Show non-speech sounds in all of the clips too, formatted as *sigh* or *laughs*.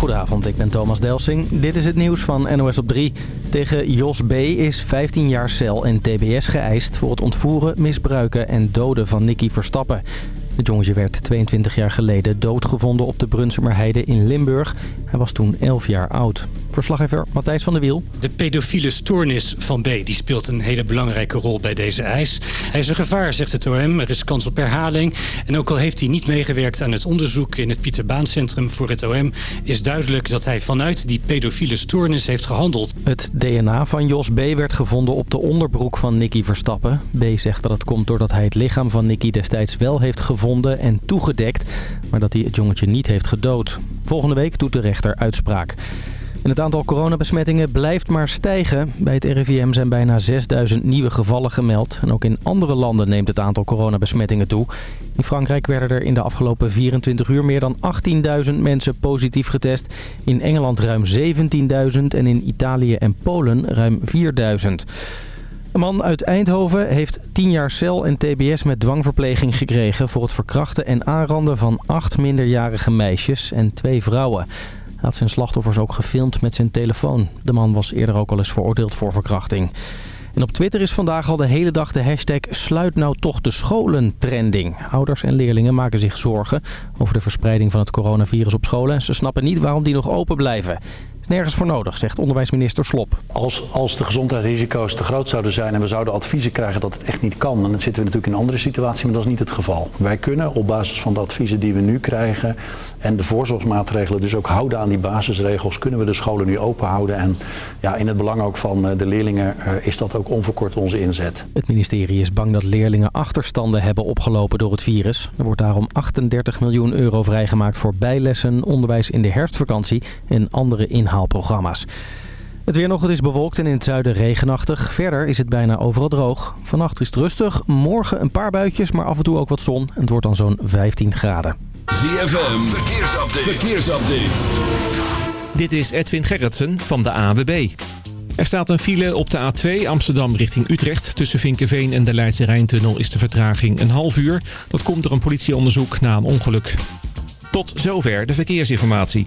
Goedenavond, ik ben Thomas Delsing. Dit is het nieuws van NOS op 3. Tegen Jos B. is 15 jaar cel en tbs geëist voor het ontvoeren, misbruiken en doden van Nicky Verstappen. Het jongetje werd 22 jaar geleden doodgevonden op de Brunsumerheide in Limburg. Hij was toen 11 jaar oud. Verslaggever Matthijs van der Wiel. De pedofiele stoornis van B die speelt een hele belangrijke rol bij deze eis. Hij is een gevaar, zegt het OM. Er is kans op herhaling. En ook al heeft hij niet meegewerkt aan het onderzoek in het Pieterbaancentrum voor het OM... is duidelijk dat hij vanuit die pedofiele stoornis heeft gehandeld. Het DNA van Jos B. werd gevonden op de onderbroek van Nicky Verstappen. B. zegt dat het komt doordat hij het lichaam van Nicky destijds wel heeft gevonden en toegedekt... maar dat hij het jongetje niet heeft gedood. Volgende week doet de rechter uitspraak. Het aantal coronabesmettingen blijft maar stijgen. Bij het RIVM zijn bijna 6000 nieuwe gevallen gemeld. En ook in andere landen neemt het aantal coronabesmettingen toe. In Frankrijk werden er in de afgelopen 24 uur meer dan 18.000 mensen positief getest. In Engeland ruim 17.000 en in Italië en Polen ruim 4.000. Een man uit Eindhoven heeft 10 jaar cel en tbs met dwangverpleging gekregen... voor het verkrachten en aanranden van acht minderjarige meisjes en twee vrouwen. Hij had zijn slachtoffers ook gefilmd met zijn telefoon. De man was eerder ook al eens veroordeeld voor verkrachting. En op Twitter is vandaag al de hele dag de hashtag Sluit nou toch de scholen trending. Ouders en leerlingen maken zich zorgen over de verspreiding van het coronavirus op scholen. En ze snappen niet waarom die nog open blijven nergens voor nodig, zegt onderwijsminister Slop. Als, als de gezondheidsrisico's te groot zouden zijn en we zouden adviezen krijgen dat het echt niet kan, dan zitten we natuurlijk in een andere situatie, maar dat is niet het geval. Wij kunnen op basis van de adviezen die we nu krijgen en de voorzorgsmaatregelen dus ook houden aan die basisregels, kunnen we de scholen nu open houden. En ja, in het belang ook van eh, de leerlingen eh, is dat ook onverkort onze inzet. Het ministerie is bang dat leerlingen achterstanden hebben opgelopen door het virus. Er wordt daarom 38 miljoen euro vrijgemaakt voor bijlessen, onderwijs in de herfstvakantie en andere inhoud programma's. Het weer nog, het is bewolkt en in het zuiden regenachtig. Verder is het bijna overal droog. Vannacht is het rustig, morgen een paar buitjes, maar af en toe ook wat zon. En het wordt dan zo'n 15 graden. ZFM, verkeersupdate. verkeersupdate. Dit is Edwin Gerritsen van de AWB. Er staat een file op de A2 Amsterdam richting Utrecht. Tussen Vinkenveen en de Leidse Rijntunnel is de vertraging een half uur. Dat komt door een politieonderzoek na een ongeluk. Tot zover de verkeersinformatie.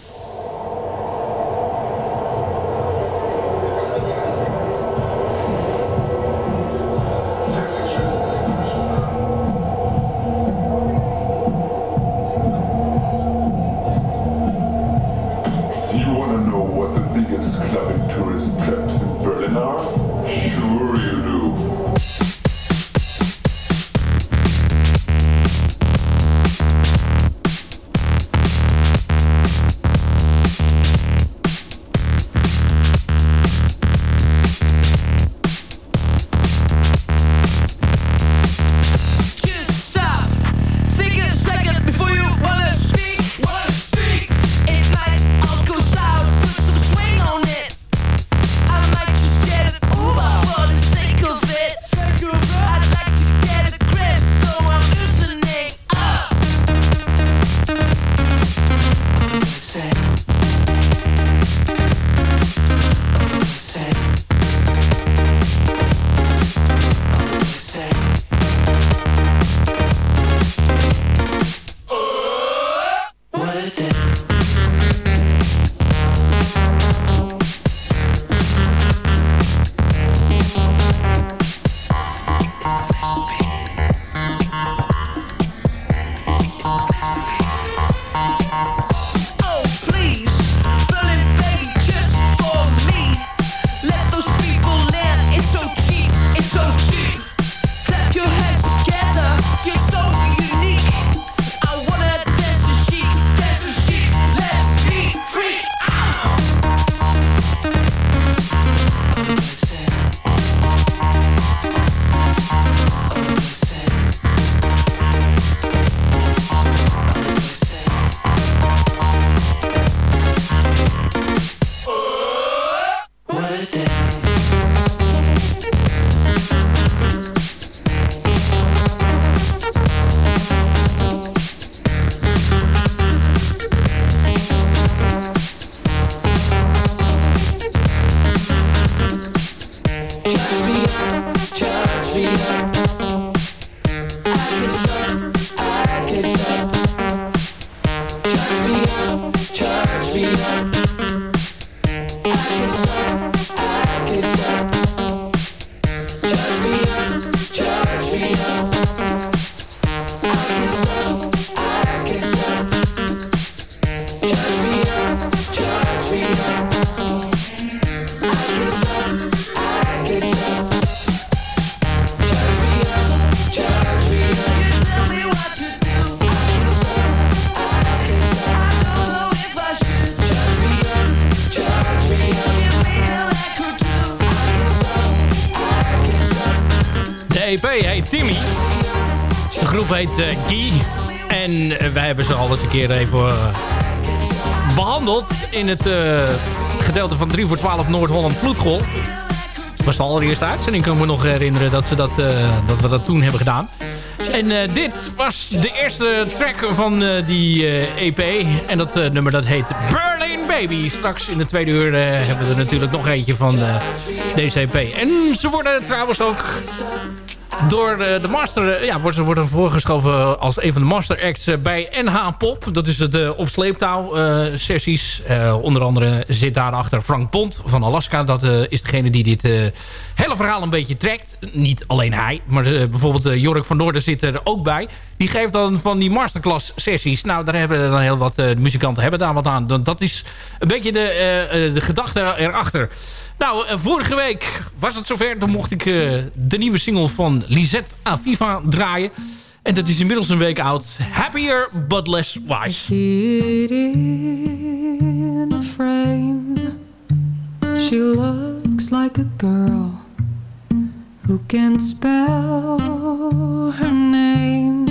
concern keer even behandeld in het gedeelte van 3 voor 12 Noord-Holland Vloedgolf. Dat was de allereerste uitzending, kan ik me nog herinneren dat, ze dat, dat we dat toen hebben gedaan. En dit was de eerste track van die EP. En dat nummer dat heet Berlin Baby. Straks in de tweede uur hebben we er natuurlijk nog eentje van deze EP. En ze worden trouwens ook door de master... Ja, ze worden voorgeschoven als een van de master acts bij NH Pop. Dat is de op sleeptouw sessies. onder andere zit daarachter Frank Pont van Alaska. Dat is degene die dit hele verhaal een beetje trekt. Niet alleen hij, maar bijvoorbeeld Jork van Noorden zit er ook bij. Die geeft dan van die masterclass sessies. Nou, daar hebben dan heel wat muzikanten hebben daar wat aan. Dat is een beetje de, de gedachte erachter. Nou, vorige week was het zover. Dan mocht ik de nieuwe single van Lisette Aviva draaien. En dat is inmiddels een week oud. Happier but less wise. in frame. She looks like a girl who can spell her name.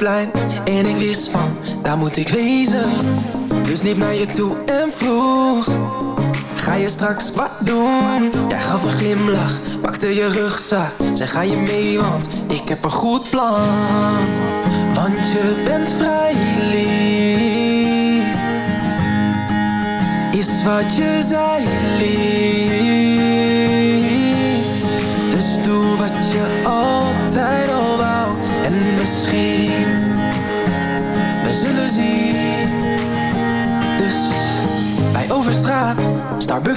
En ik wist van, daar moet ik wezen. Dus liep naar je toe en vroeg, ga je straks wat doen? Jij gaf een glimlach, pakte je rugzak, zei ga je mee want ik heb een goed plan. Want je bent vrij lief, is wat je zei lief. Dus wat je altijd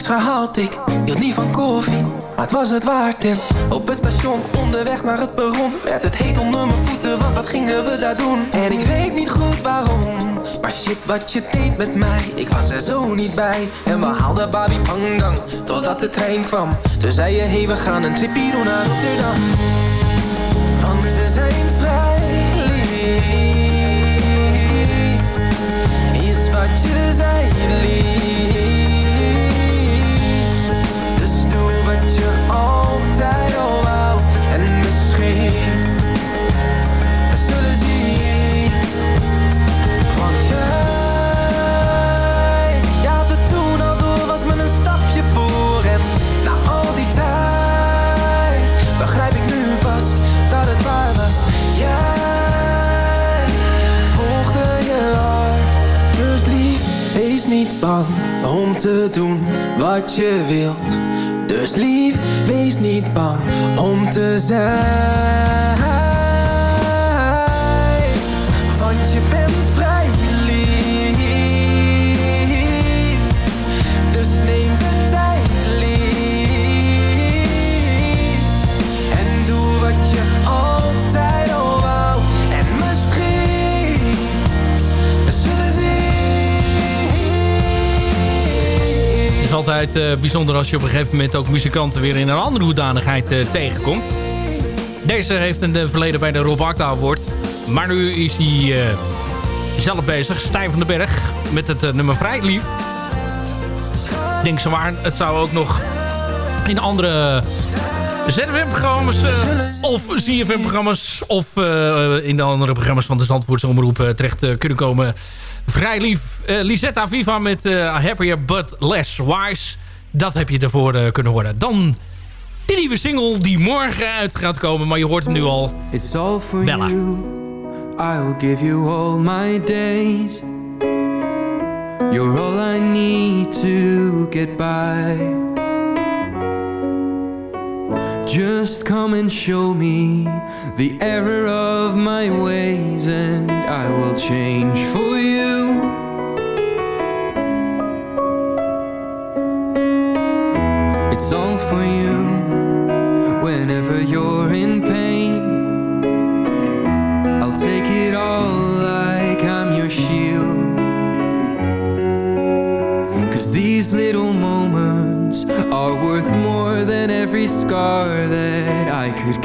Gehaald. Ik hield niet van koffie, maar het was het waard. En op het station, onderweg naar het perron, werd het heet onder mijn voeten. Want wat gingen we daar doen? En ik weet niet goed waarom. Maar shit, wat je deed met mij, ik was er zo niet bij. En we haalden Babi Pangang, totdat de trein kwam. Toen zei je, hey, we gaan een tripje doen naar Rotterdam. Bang om te doen wat je wilt. Dus lief, wees niet bang om te zijn. Altijd eh, bijzonder als je op een gegeven moment ook muzikanten weer in een andere hoedanigheid eh, tegenkomt. Deze heeft een eh, verleden bij de Rob Akda Award. Maar nu is hij zelf bezig, Stijn van den Berg, met het nummer Vrij Lief. Ik denk zomaar, het zou ook nog in andere ZFM-programma's eh, of ZFM-programma's of eh, in de andere programma's van de Zandvoortse Omroep eh, terecht kunnen komen. Vrij lief. Lisetta Viva met Happier But Less Wise. Dat heb je ervoor kunnen horen. Dan die nieuwe single die morgen uit gaat komen. Maar je hoort hem nu al. It's all for Bella. you. I'll give you all my days. You're all I need to get by. Just come and show me the error of my ways, and I will change for you. It's all for you whenever you're every scar that I could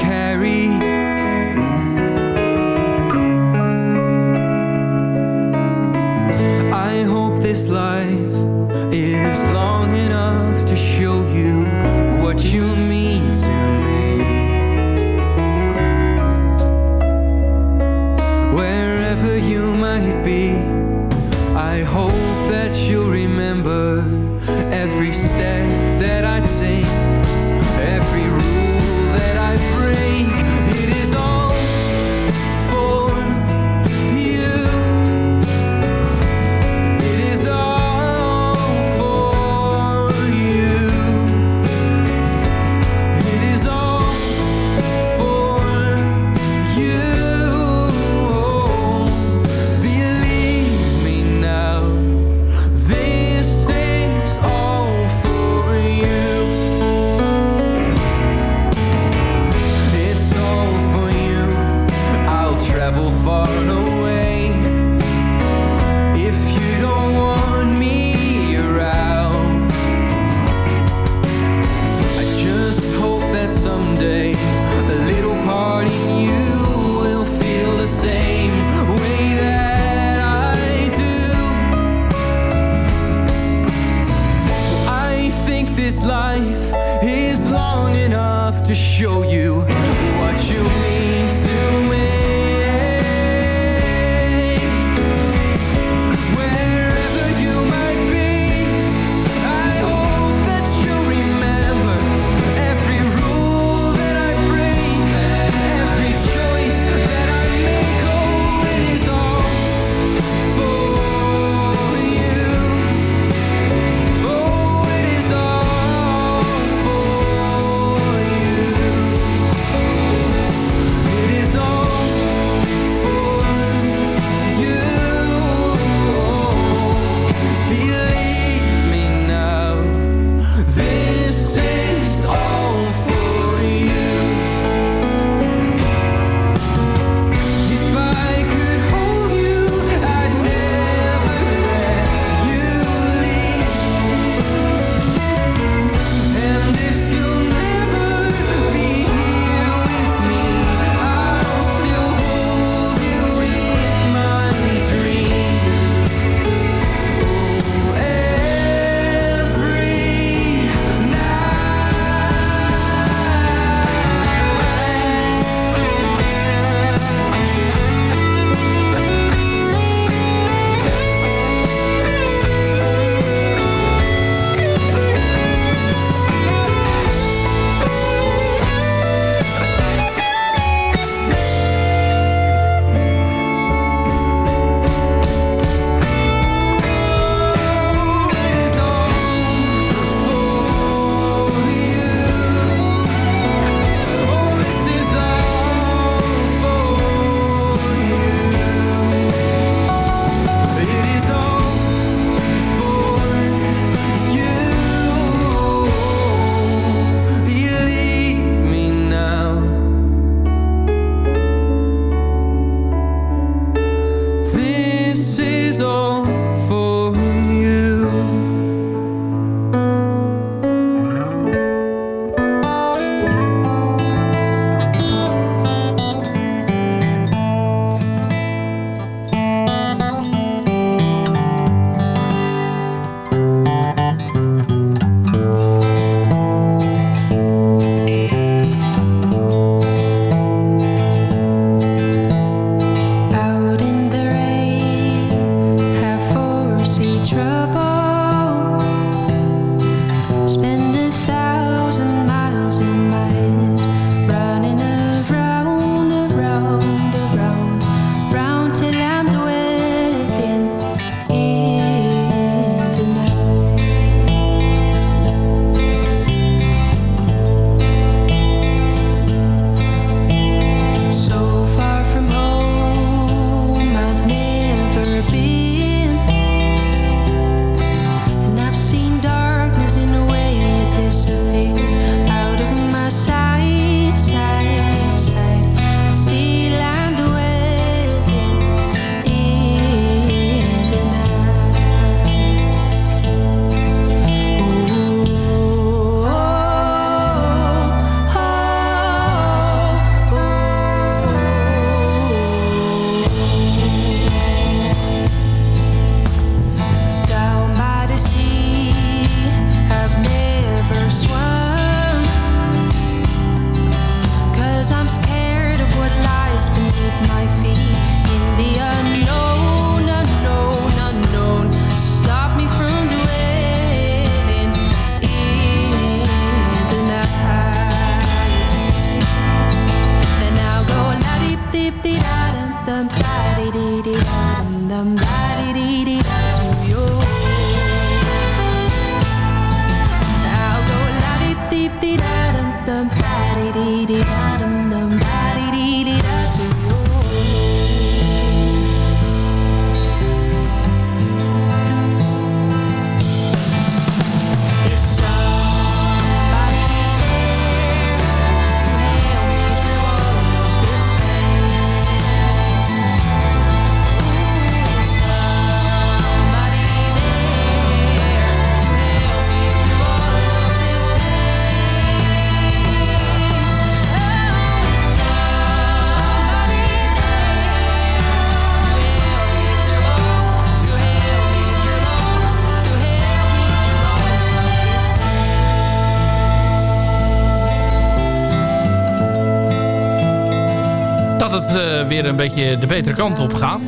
weer een beetje de betere kant op gaat.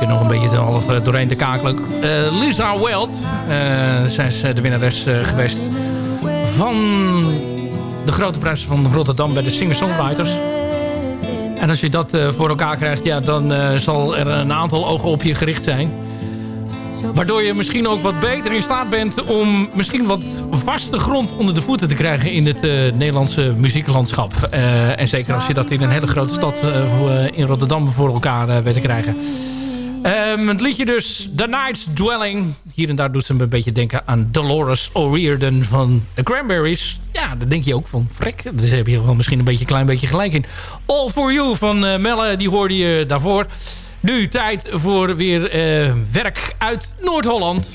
Er nog een beetje te half eh, doorheen te kakelen. Eh, Lisa Weld. eh, zij is de winnares geweest van de grote prijs van Rotterdam bij de singer-songwriters. En als je dat voor elkaar krijgt, ja, dan zal er een aantal ogen op je gericht zijn. Waardoor je misschien ook wat beter in staat bent om misschien wat vaste grond onder de voeten te krijgen in het eh, Nederlandse muzieklandschap. Eh, en zeker als je dat in een hele grote stad eh, in Rotterdam voor elkaar weet te krijgen. Ehm, het liedje dus The Night's Dwelling. Hier en daar doet ze me een beetje denken aan Dolores O'Riordan van The Cranberries. Ja, dan denk je ook van, frek, daar heb je wel misschien een beetje, klein beetje gelijk in. All For You van Melle, die hoorde je daarvoor. Nu tijd voor weer eh, werk uit Noord-Holland.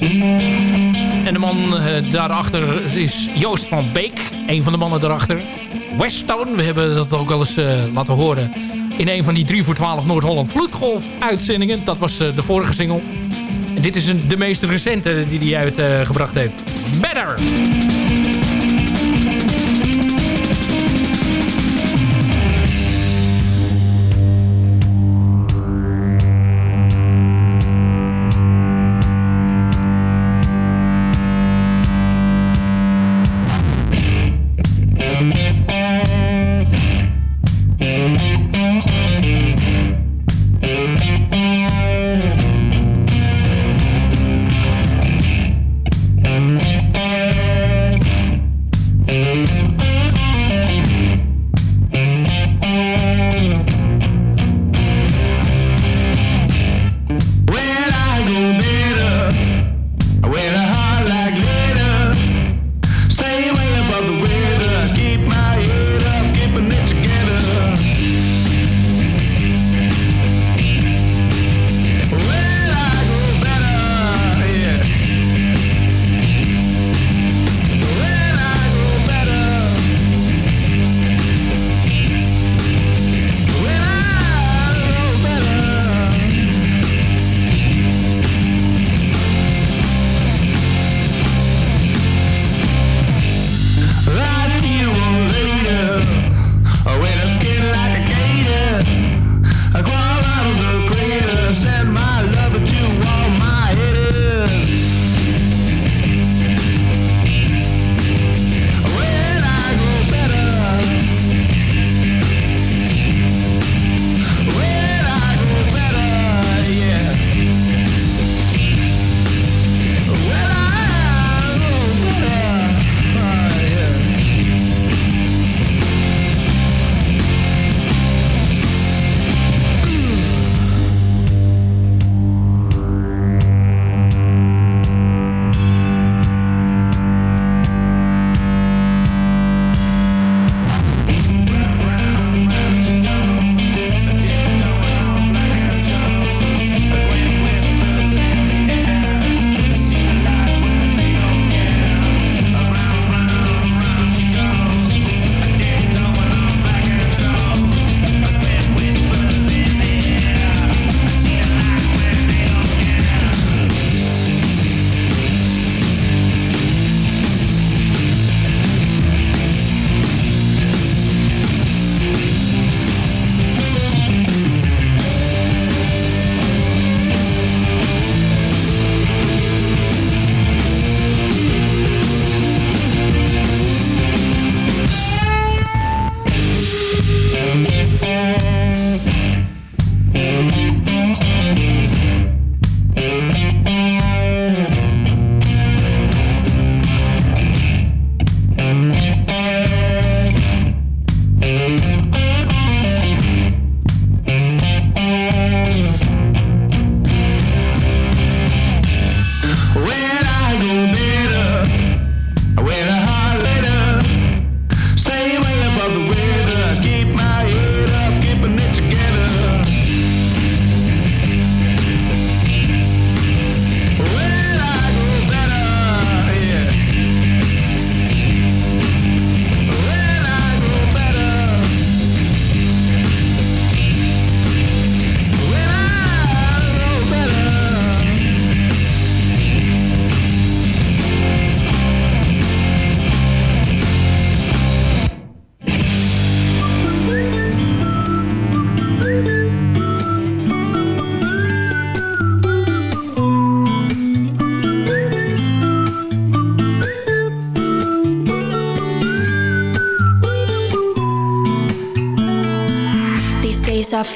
En de man eh, daarachter is Joost van Beek. Een van de mannen daarachter. Weststone, we hebben dat ook wel eens eh, laten horen... in een van die 3 voor 12 Noord-Holland Vloedgolf uitzendingen. Dat was de vorige single. En dit is een, de meest recente die hij uitgebracht heeft. Better!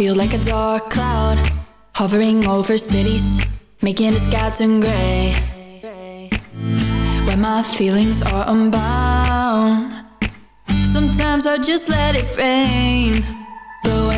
Feel like a dark cloud hovering over cities, making the sky turn gray. When my feelings are unbound, sometimes I just let it rain.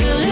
Take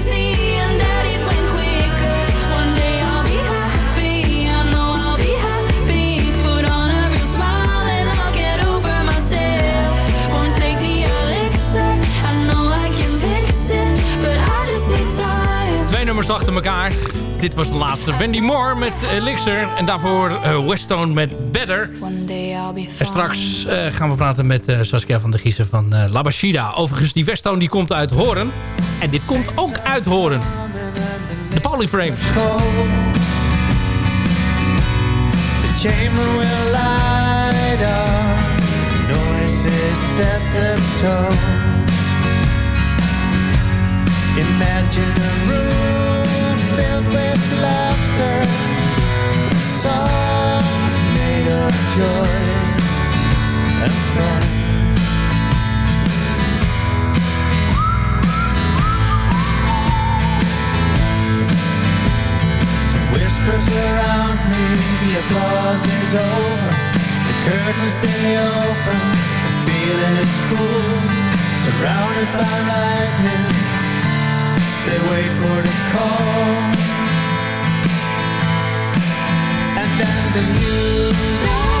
achter elkaar. Dit was de laatste. Wendy Moore met Elixir. En daarvoor eh, Westone met Better. En straks eh, gaan we praten met eh, Saskia van der Giezen van eh Labashida. Overigens, die Westone die komt uit Horen. En dit komt ook uit Horen. De Polyframes. The chamber will light up, noises set the tone. Surrounded by lightning, they wait for the call. And the news.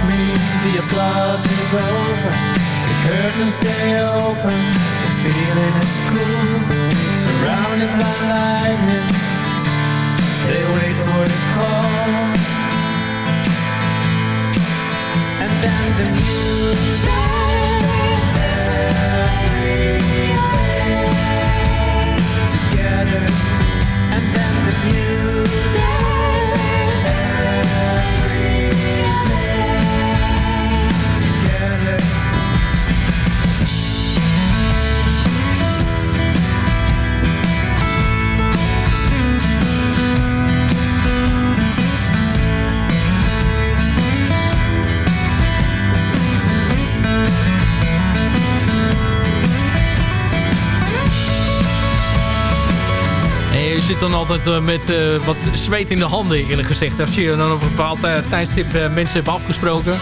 The applause is over. The curtains stay open. The feeling is cool. Surrounded by lightning. They wait for the call. And then the music everywhere. Zit dan altijd eh, met eh, wat zweet in de handen, eerlijk gezegd. Als je dan op een bepaald eh, tijdstip mensen hebt afgesproken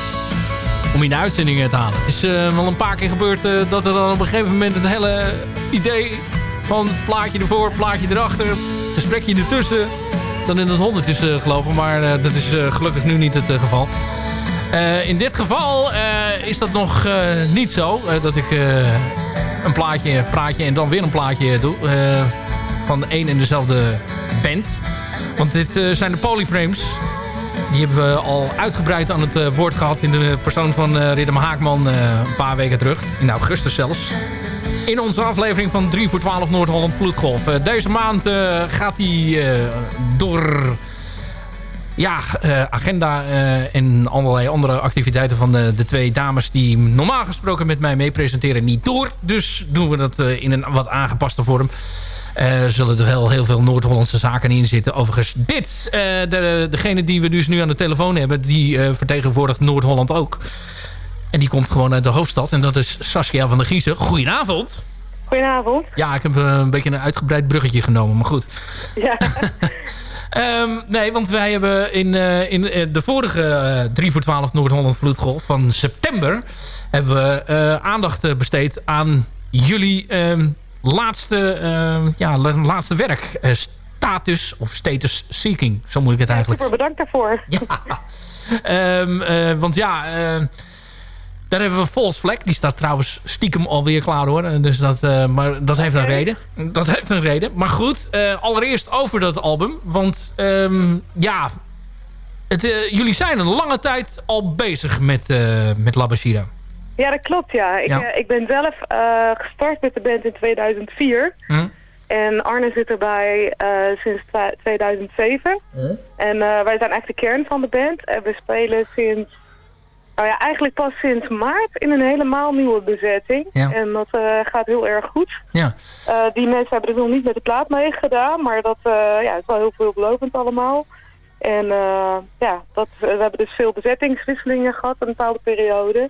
om in de uitzendingen te halen. Het is wel een paar keer gebeurd dat er dan op een gegeven moment het hele idee van plaatje ervoor, plaatje erachter, gesprekje ertussen, dan in het honderd is gelopen. Maar dat is gelukkig nu niet het geval. In dit geval is dat nog niet zo. dat ik een plaatje, praatje en dan weer een plaatje doe. Van één en dezelfde band. Want dit eh, zijn de Polyframes. Die hebben we al uitgebreid aan het eh, woord gehad... in de persoon van eh Ridderm Haakman een paar weken terug. In augustus zelfs. In onze aflevering van 3 voor 12 Noord-Holland Vloedgolf. Deze maand gaat hij door ja, agenda en allerlei andere activiteiten van de, de twee dames die normaal gesproken met mij mee presenteren niet door. Dus doen we dat in een wat aangepaste vorm. Eh zullen er wel heel veel Noord-Hollandse zaken in zitten. Overigens, dit, eh, de, degene die we dus nu aan de telefoon hebben, die eh, vertegenwoordigt Noord-Holland ook. En die komt gewoon uit de hoofdstad. En dat is Saskia van der Giezen. Goedenavond. Goedenavond. Ja, ik heb een beetje een uitgebreid bruggetje genomen, maar goed. Ja. *laughs* Ehm, nee, want wij hebben in, in de vorige eh 3 voor 12 Noord-Holland Vloedgolf van september... hebben we aandacht besteed aan jullie ehm, laatste, ehm, ja, la- laatste werk. Eh, status of status seeking, zo moet ik het eigenlijk Super bedankt daarvoor. *laughs* Ja. Ehm, eh, want ja, ehm, daar hebben we False Flag. Die staat trouwens stiekem alweer klaar hoor. Eh, Dus dat, maar dat heeft een reden. Dat heeft een reden. Maar goed, allereerst over dat album. Want ja, het, jullie zijn een lange tijd al bezig met, met La Bashira. Ja, dat klopt ja. Ik, Ja. eh, ik ben zelf eh, gestart met de band in 2004. Hm? En Arne zit erbij eh, sinds twa- 2007. En eh, wij zijn echt de kern van de band. En we spelen sinds, nou ja, eigenlijk pas sinds maart in een helemaal nieuwe bezetting. Ja. En dat gaat heel erg goed. Ja. Die mensen hebben dus nog niet met de plaat meegedaan, maar dat ja, is wel heel veelbelovend allemaal. En ja, dat, we hebben dus veel bezettingswisselingen gehad een bepaalde periode.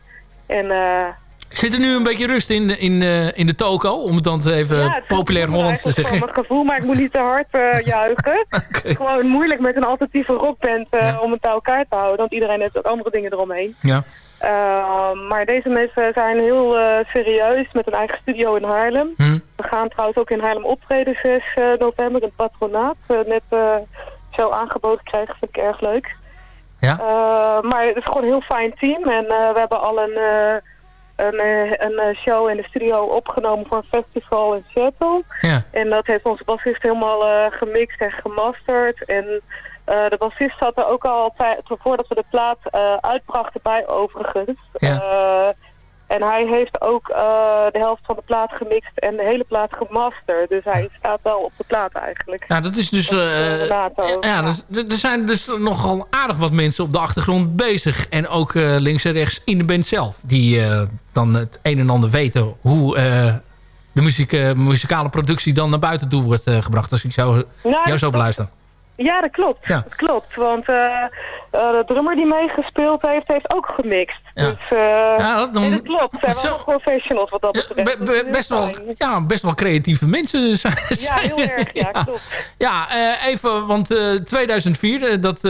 En eh, Zit er nu een beetje rust in, in, eh, in de toko? Om het dan even ja, populair Hollands te zeggen. van mijn gevoel, maar ik moet niet te hard eh, *laughs* juichen. Het is gewoon moeilijk met een alternatieve rockband om het bij elkaar te houden, want iedereen heeft ook andere dingen eromheen. Ja. Uh, maar deze mensen zijn heel serieus met een eigen studio in Haarlem. Hm. We gaan trouwens ook in Haarlem optreden 6 eh, november, een patronaat. net zo aangeboden krijgen, vind ik erg leuk. Ja. Uh, maar het is gewoon een heel fijn team en uh, we hebben al een, uh, een, een show in de studio opgenomen voor een festival in Seattle. Ja. En dat heeft onze bassist helemaal gemixt en gemasterd. En uh, de bassist zat er ook al voordat we de plaat uh, uitbrachten bij overigens. Ja. En hij heeft ook uh, de helft van de plaat gemixt en de hele plaat gemasterd. Dus hij staat wel op de plaat eigenlijk. Ja, dat is dus... Uh, ja, ja, dus, er zijn dus nogal aardig wat mensen op de achtergrond bezig. En ook uh, links en rechts in de band zelf. Die dan het een en ander weten hoe de muziek, muzikale productie dan naar buiten toe wordt gebracht. Dus ik zou nou, jou zo beluisteren. Ja, dat klopt. Ja. Dat klopt. Want uh, uh, de drummer die meegespeeld heeft, heeft ook gemixt. Ja. Dus uh, ja, dat, dan, dat klopt. Zijn wel zo... professionals wat dat betreft. Be, be, best, wel, ja, best wel creatieve mensen *laughs* zijn. Ja, heel erg. Ja, ja. klopt. Ja, even, want 2004, dat,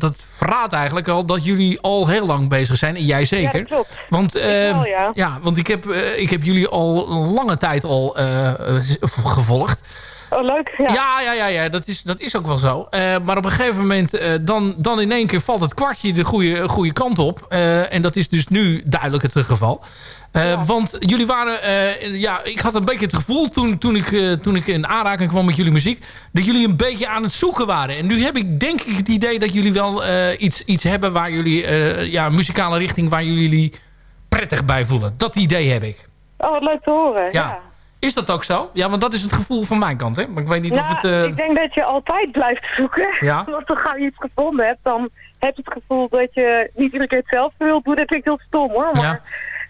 dat verraadt eigenlijk al dat jullie al heel lang bezig zijn. En jij zeker. Ja, klopt. Want, wel, ja. ja. want ik heb, ik heb jullie al lange tijd al gevolgd. Oh, leuk. Ja, ja, ja, ja, ja dat, is, dat is ook wel zo. Uh, maar op een gegeven moment, uh, dan, dan in één keer valt het kwartje de goede, goede kant op. Uh, en dat is dus nu duidelijk het geval. Ja. Want jullie waren, ja, ik had een beetje het gevoel toen, toen, ik, toen ik in aanraking kwam met jullie muziek, dat jullie een beetje aan het zoeken waren. En nu heb ik denk ik het idee dat jullie wel iets, iets hebben waar jullie, ja, een muzikale richting waar jullie prettig bij voelen. Dat idee heb ik. Oh, wat leuk te horen. ja. ja. Is dat ook zo? Ja, want dat is het gevoel van mijn kant, hè? Maar ik weet niet nou, of het... Uh... ik denk dat je altijd blijft zoeken. Ja? *laughs* Want dan gauw je iets gevonden hebt, dan heb je het gevoel dat je niet iedere keer hetzelfde wilt doen. Dat klinkt heel stom, hoor. Maar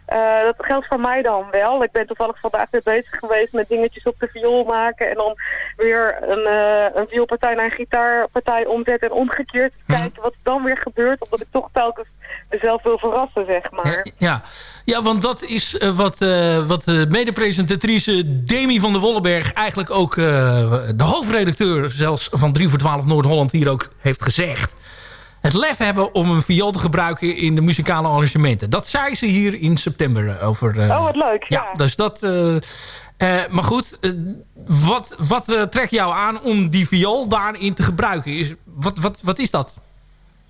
Eh, dat geldt voor mij dan wel. Ik ben toevallig vandaag weer bezig geweest met dingetjes op de viool maken. En dan weer een, eh, een vioolpartij naar een gitaarpartij omzetten. En omgekeerd kijken wat er dan weer gebeurt. Omdat ik toch telkens mezelf wil verrassen, zeg maar. Ja, ja want dat is eh, wat, wat de mede-presentatrice Demi van der Wollenberg... eigenlijk ook de hoofdredacteur zelfs van 3 voor 12 Noord-Holland hier ook heeft gezegd. Het lef hebben om een viool te gebruiken in de muzikale arrangementen. Dat zei ze hier in september over. eh, Oh, wat leuk, ja. dus dat... eh, eh, maar goed, eh, wat, wat eh, trekt jou aan om die viool daarin te gebruiken? Is, wat, wat, wat is dat?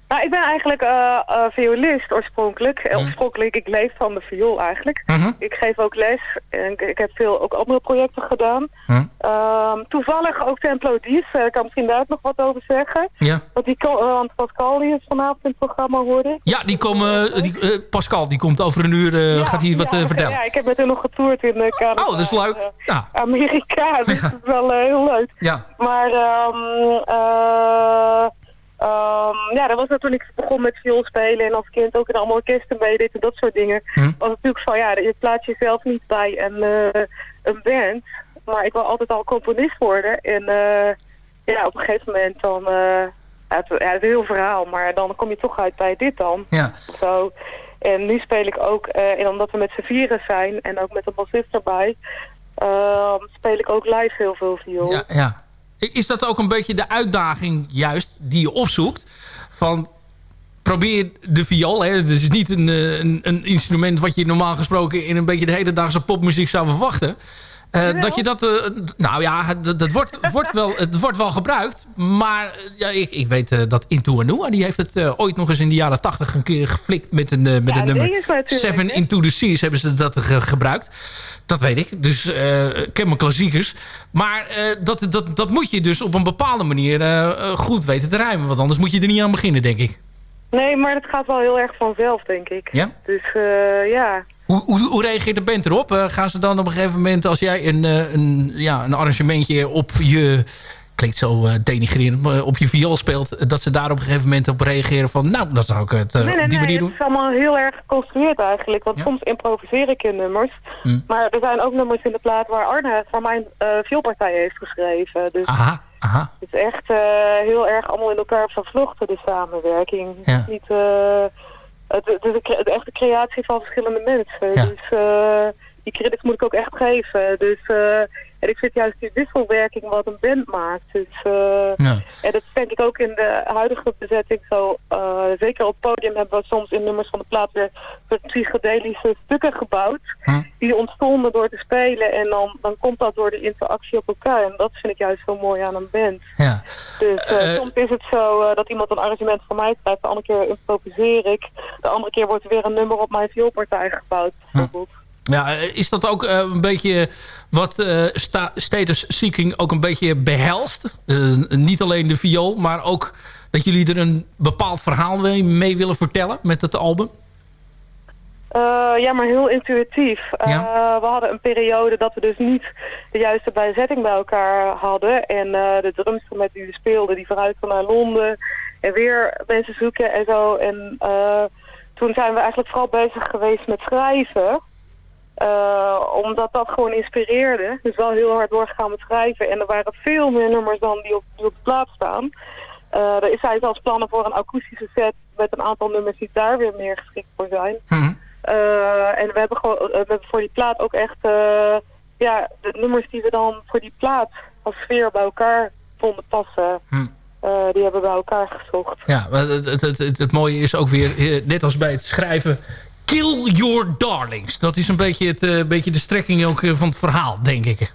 Nou, ik ben eigenlijk eh, eh, violist oorspronkelijk. Eh, Oorspronkelijk, ik leef van de viool eigenlijk. Mhm. Ik geef ook les en ik, ik heb veel ook andere projecten gedaan. Mhm. Ehm, toevallig ook Templo Dies, ik kan misschien daar ook nog wat over zeggen. Ja. Want, die, want Pascal die is vanavond in het programma hoorde. Ja, die komen, die, Pascal die komt over een uur, gaat hier wat vertellen. Ja, ik heb met hem nog getoerd in eh, Canada. Oh, dat is leuk. Ja. Amerika, *laughs* dus dat is wel heel leuk. Ja. Maar ehm ehm, ja, dat was dat toen ik begon met viool spelen en als kind ook in allemaal orkesten meedeed en dat soort dingen. Hm. Was natuurlijk van ja, je plaats jezelf niet bij een, eh, een band. Maar ik wil altijd al componist worden. En eh, ja, op een gegeven moment dan... ja, het, ja, het is een heel verhaal, maar dan kom je toch uit bij dit dan. Ja. Zo. En nu speel ik ook, en omdat we met z'n vieren zijn en ook met een bassist erbij, ehm, speel ik ook live heel veel viool. Ja, ja. Is dat ook een beetje de uitdaging juist die je opzoekt? Van probeer de viool. Hè? Het is niet een, eh, een, een instrument wat je normaal gesproken in een beetje de hedendaagse popmuziek zou verwachten. Eh, dat je dat, eh, nou ja, dat, dat wordt, wordt wel, het wordt wel gebruikt. Maar ja, ik, ik weet dat Into Anua, die heeft het ooit nog eens in de jaren tachtig een keer geflikt met een, met Ja, een nummer. Seven? Into the Seas hebben ze dat ge- gebruikt. Dat weet ik. Dus eh, ik ken mijn klassiekers. Maar eh, dat, dat, dat moet je dus op een bepaalde manier eh, goed weten te rijmen. Want anders moet je er niet aan beginnen, denk ik. Nee, maar dat gaat wel heel erg vanzelf, denk ik. Ja? Dus ja. Hoe, hoe, hoe reageert de band erop? Gaan ze dan op een gegeven moment, als jij een, een, ja, een arrangementje op je... Klinkt zo eh, denigrerend, maar op je viool speelt... dat ze daar op een gegeven moment op reageren van... nou, dan zou ik het eh, nee, nee, op die nee, manier het doen. is allemaal heel erg geconstrueerd eigenlijk. Want soms improviseer ik in nummers. Hm. Maar er zijn ook nummers in de plaat waar Arne van mijn eh vioolpartij heeft geschreven. Dus Aha, aha. het is echt eh, heel erg allemaal in elkaar vervlochten, de samenwerking. Het is niet... eh, het, het is een echt een creatie van verschillende mensen. Ja. Dus eh, die credits moet ik ook echt geven. Dus, eh, en ik vind juist die wisselwerking wat een band maakt. Dus, eh, Ja. En dat denk ik ook in de huidige bezetting zo. eh, zeker op het podium hebben we soms in nummers van de plaat weer psychedelische stukken gebouwd. Die ontstonden door te spelen. En dan, dan komt dat door de interactie op elkaar. En dat vind ik juist zo mooi aan een band. Ja. Dus eh, soms is het zo dat iemand een arrangement voor mij schrijft. De andere keer improviseer ik. De andere keer wordt er weer een nummer op mijn vioolpartij gebouwd. Bijvoorbeeld. Ja, eh, is dat ook eh, een beetje wat eh, sta- status seeking ook een beetje behelst? Eh, niet alleen de viool, maar ook dat jullie er een bepaald verhaal mee, willen vertellen met het album? Ja, maar heel intuïtief. We hadden een periode dat we dus niet de juiste bijzetting bij elkaar hadden. En eh, de met wie we speelden, die vooruit naar Londen. En weer mensen zoeken en zo. En toen zijn we eigenlijk vooral bezig geweest met schrijven. Eh, omdat dat gewoon inspireerde. Dus wel heel hard doorgegaan met schrijven. En er waren veel meer nummers dan die op, die op de plaat staan. Eh, er zijn zelfs plannen voor een akoestische set met een aantal nummers die daar weer meer geschikt voor zijn. Eh, en we hebben gewoon eh, we hebben voor die plaat ook echt eh, ja, de nummers die we dan voor die plaat als sfeer bij elkaar vonden passen. eh, die hebben we bij elkaar gezocht. Ja, het, het, het, het, mooie is ook weer, eh, net als bij het schrijven... Kill your darlings. Dat is een beetje, het, eh, beetje de strekking ook eh, van het verhaal, denk ik.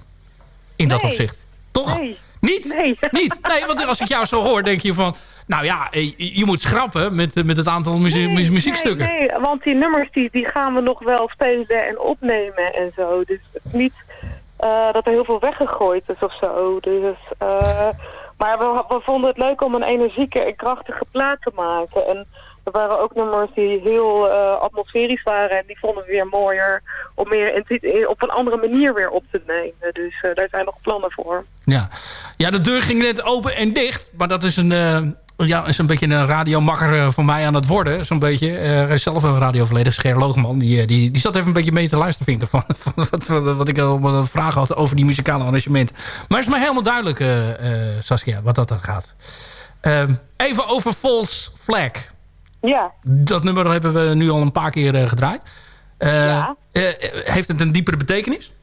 In dat opzicht. Toch? Nee. Niet? Nee. *laughs* Niet? Nee, want als ik jou zo hoor, denk je van... Nou ja, eh, je, moet schrappen met, met het aantal muzie- mu- muziekstukken. Nee, nee, want die nummers die, die gaan we nog wel spelen en opnemen en zo. Dus het is niet dat er heel veel weggegooid is of zo. Dus, maar we, we vonden het leuk om een energieke en krachtige plaat te maken. En er waren ook nummers die heel eh, atmosferisch waren en die vonden we weer mooier om meer op een andere manier weer op te nemen. Dus eh, daar zijn nog plannen voor. Ja. ja, de deur ging net open en dicht. Maar dat is een, eh, ja, is een beetje een radiomakker voor mij aan het worden. Zo'n beetje. Zelf een radioverleden. Ger Loogman. Die, die, die zat even een beetje mee te luisteren, vind ik. Van, *laughs* wat, wat, ik al vraag had over die muzikale arrangement. Maar het is mij helemaal duidelijk, Saskia, wat dat dan gaat. Ehm, even over False Flag. Ja. Dat nummer hebben we nu al een paar keer eh, gedraaid. Eh, eh, heeft het een diepere betekenis?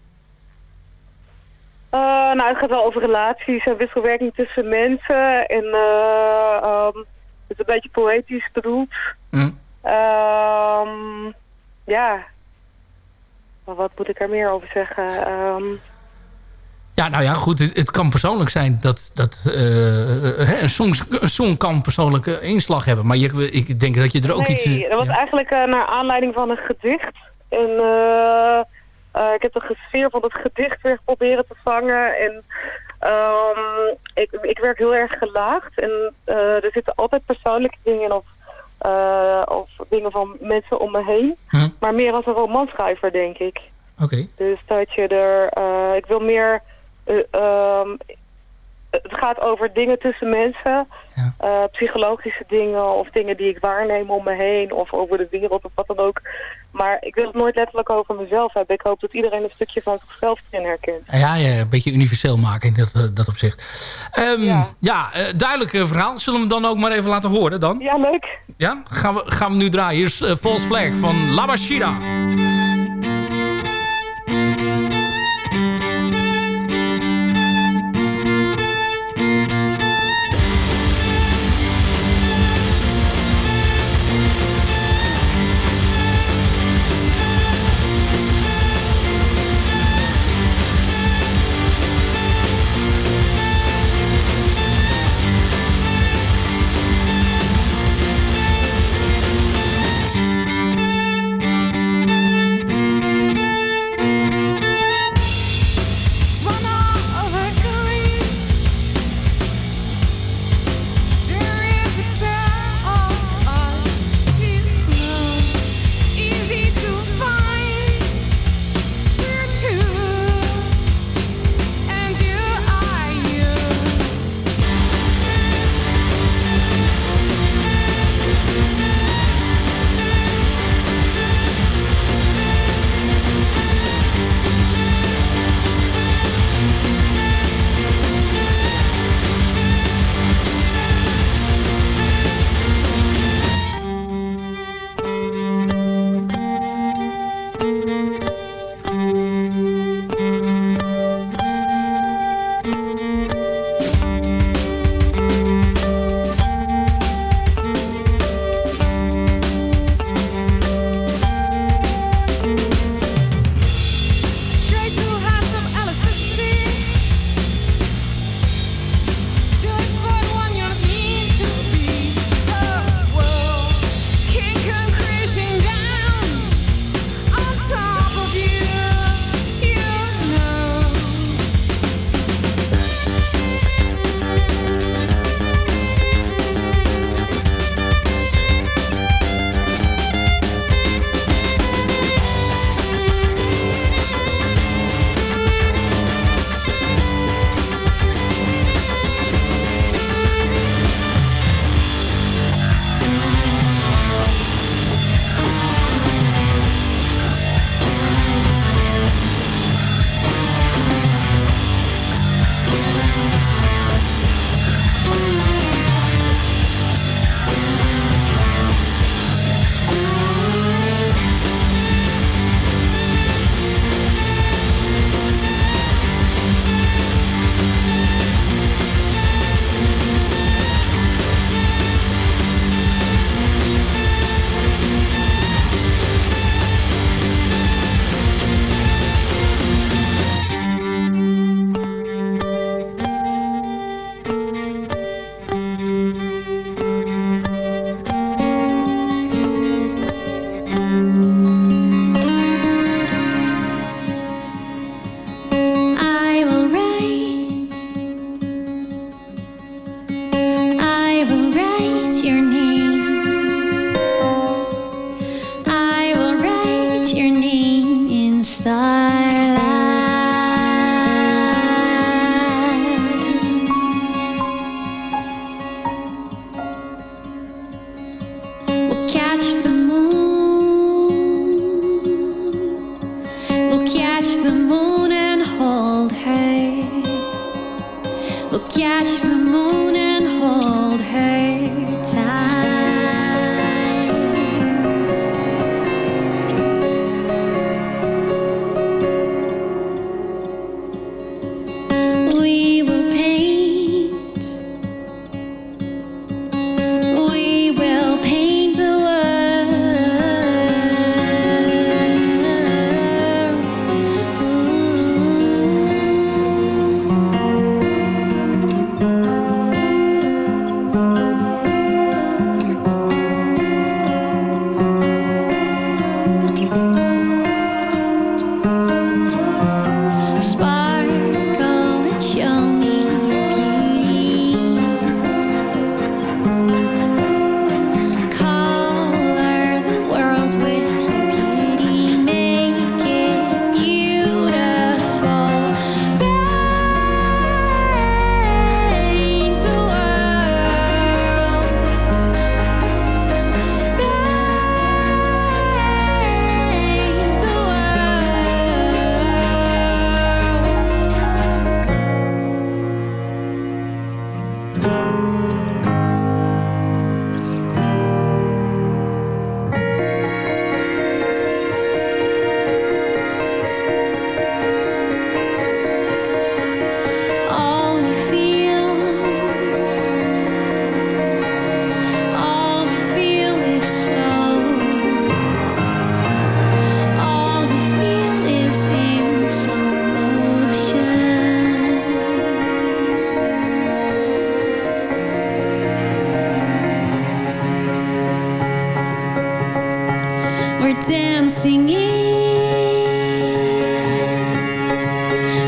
Nou, het gaat wel over relaties en wisselwerking tussen mensen. En eh, ehm, het is een beetje poëtisch bedoeld. Hm. Ehm, ja. Maar wat moet ik er meer over zeggen? Ehm, Ja, nou ja, goed. Het, het kan persoonlijk zijn dat, dat eh, eh, een, song, een song kan persoonlijke inslag hebben. Maar je, ik denk dat je er ook nee, iets... eh, dat was ja. eigenlijk eh, naar aanleiding van een gedicht. En eh, eh, ik heb de sfeer van het gedicht weer proberen te vangen. En ehm, ik, ik werk heel erg gelaagd. En er zitten altijd persoonlijke dingen in of, of dingen van mensen om me heen. Hm. Maar meer als een romanschrijver, denk ik. Oké. Dus dat je er... ik wil meer... eh, ehm, het gaat over dingen tussen mensen. eh, psychologische dingen of dingen die ik waarneem om me heen. Of over de wereld of wat dan ook. Maar ik wil het nooit letterlijk over mezelf hebben. Ik hoop dat iedereen een stukje van zichzelf erin herkent. Ja, ja, een beetje universeel maken in dat, eh, dat opzicht. Ehm, ja, eh, duidelijk verhaal. Zullen we hem dan ook maar even laten horen dan? Ja, leuk. Ja, gaan we, gaan we nu draaien. Hier is False Flag van Labashira.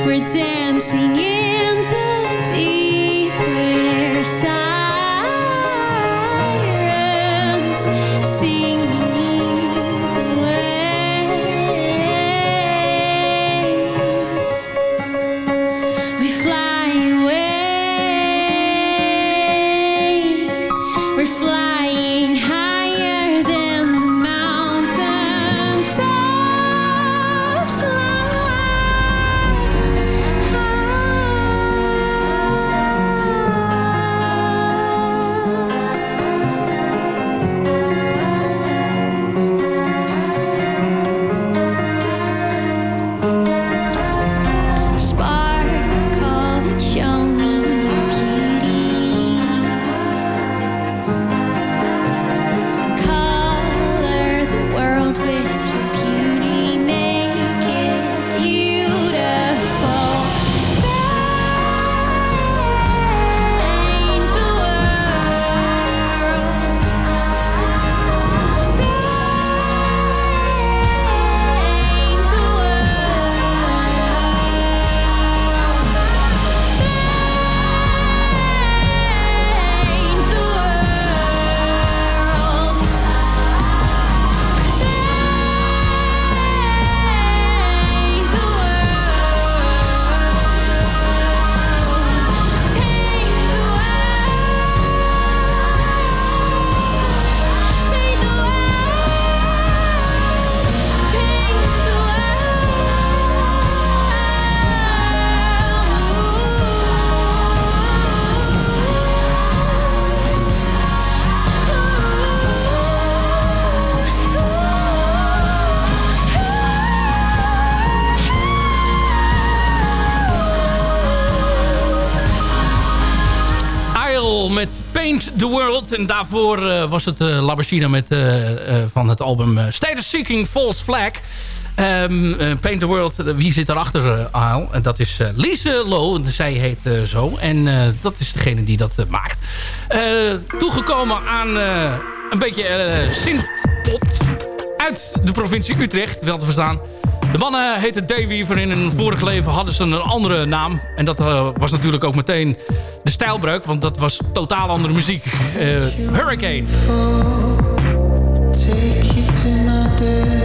We're dancing Paint the World. En daarvoor eh, was het uh, Labashina met, eh, eh, van het album eh, Status Seeking False Flag. Ehm, eh, Paint the World, eh, wie zit erachter, Isle? En dat is eh, Lise Low, zij heet eh, zo. En eh, dat is degene die dat eh, maakt. Eh, toegekomen aan eh, een beetje uh, synthpop uit de provincie Utrecht, wel te verstaan. De mannen heten Dayweaver. In een vorig leven hadden ze een andere naam. En dat uh, was natuurlijk ook meteen de stijlbreuk. Want dat was totaal andere muziek. Uh, Hurricane. Take you to my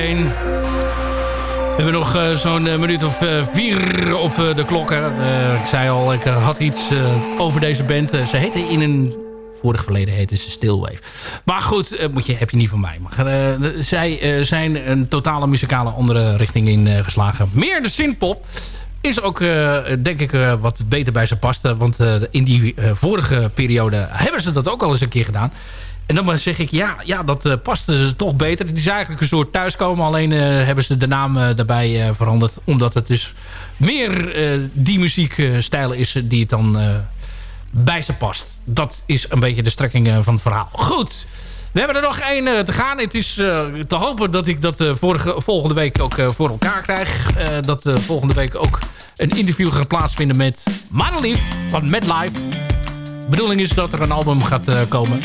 We hebben nog eh, zo'n eh, minuut of eh, vier op de klokken. Ik zei al, ik had iets over deze band. Ze heette in een... Vorig verleden heette ze Stillwave. Maar goed, moet je, heb je niet van mij. Maar, zij zijn een totale muzikale andere richting in geslagen. Meer de synthpop is ook, denk ik, wat beter bij ze past. Want in die vorige periode hebben ze dat ook al eens een keer gedaan. En dan zeg ik, ja, ja dat eh, paste ze toch beter. Het is eigenlijk een soort thuiskomen. Alleen eh, hebben ze de naam eh, daarbij veranderd. Omdat het dus meer die muziekstijl is die het dan bij ze past. Dat is een beetje de strekking van het verhaal. Goed. We hebben er nog één te gaan. Het is te hopen dat ik dat vorige, volgende week ook voor elkaar krijg. Dat volgende week ook een interview gaat plaatsvinden met Madelief van MedLife. De bedoeling is dat er een album gaat komen.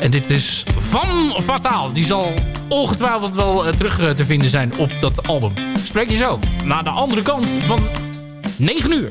En dit is Van Fataal. Die zal ongetwijfeld wel eh, terug eh, te vinden zijn op dat album. Spreek je zo. Naar de andere kant van 9 uur.